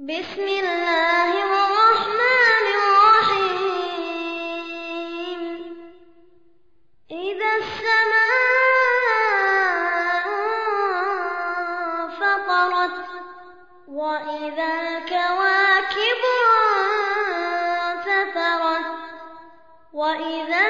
بسم الله الرحمن الرحيم. إذا السماء انفطرت وإذا الكواكب انتثرت وإذا